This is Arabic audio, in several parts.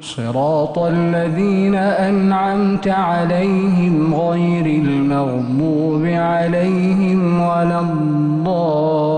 صراط الذين أنعمت عليهم غير المغضوب عليهم ولا الضالين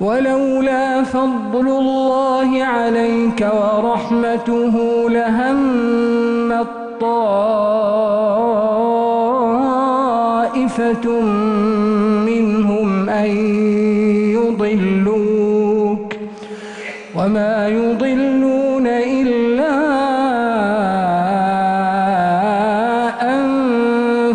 ولولا فضل الله عليك ورحمته لهم طائفة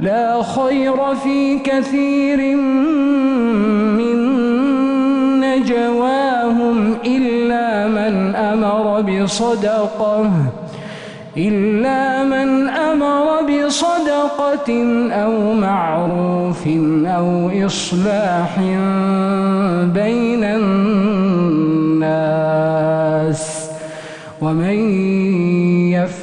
لا خير في كثير من نجواهم إلا من أمر بصدقة إلا من أمر بصدقة أو معروف أو إصلاح بين الناس. ومن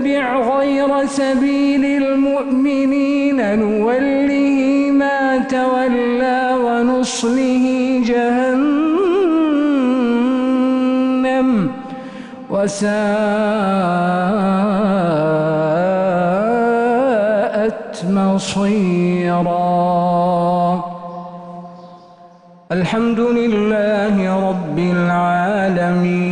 غير سبيل المؤمنين نوله ما تولى ونصله جهنم. وساءت مصيرا. الحمد لله رب العالمين.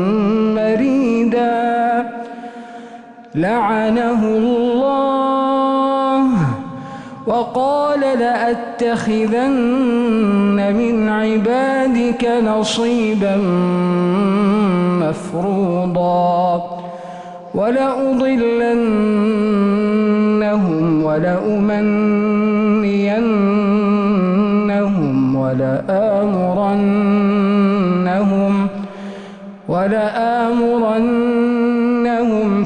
لعنه الله وقال لأتخذن من عبادك نصيبا مفروضا ولأضلنهم ولأمنينهم ولآمرنهم ولآمرنهم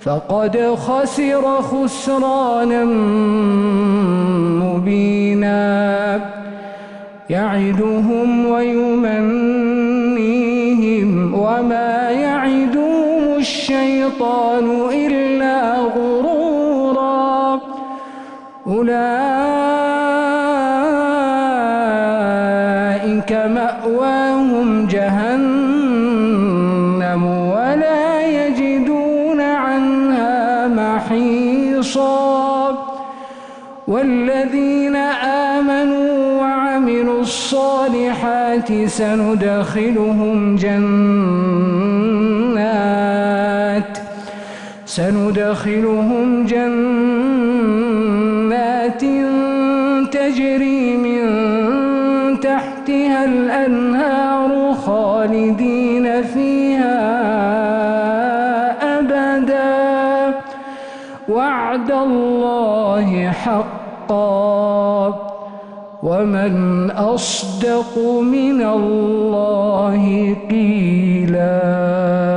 فقد خسر خسرانا مبينا. يعدهم ويمنيهم وما يعدهم الشيطان إلا غرورا. أولئك مأواهم سندخلهم جنات. سندخلهم جنات تجري من تحتها الأنهار خالدين فيها أبدا. وعد الله حقا. ومن أصدق من الله قيلاً